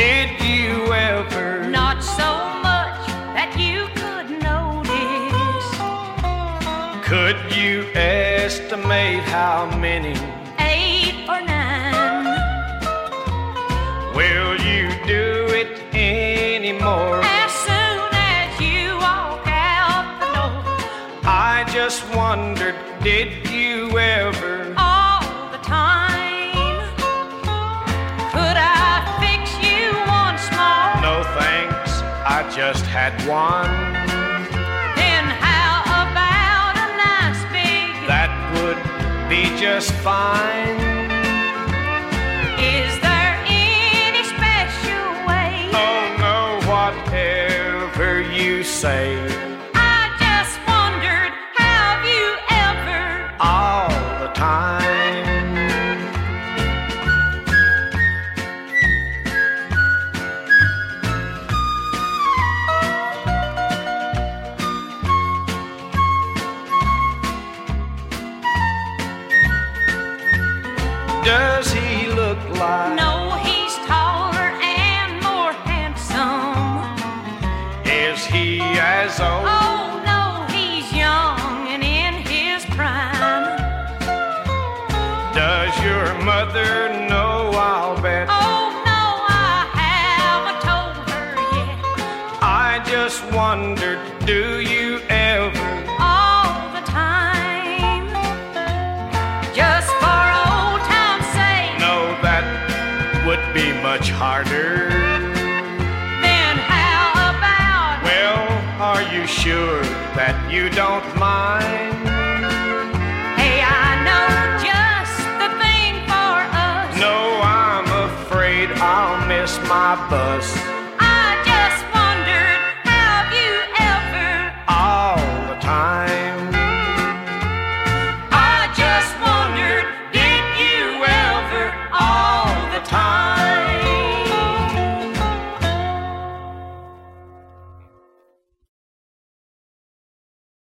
Did you ever? Not so much that you could notice. Could you estimate how many? Eight or nine. Will you do it anymore? As soon as you walk out the door. I just wondered, did you ever? Just had one. Then how about a nice big? That would be just fine. Is there any special way? Oh no, whatever you say, Does he look like? No, he's taller and more handsome. Is he as old? Oh no, he's young and in his prime. Does your mother know? I'll bet. Oh no, I haven't told her yet. I just wondered, do you much harder. Then how about? Well, are you sure that you don't mind? Hey, I know just the thing for us. No, I'm afraid I'll miss my bus.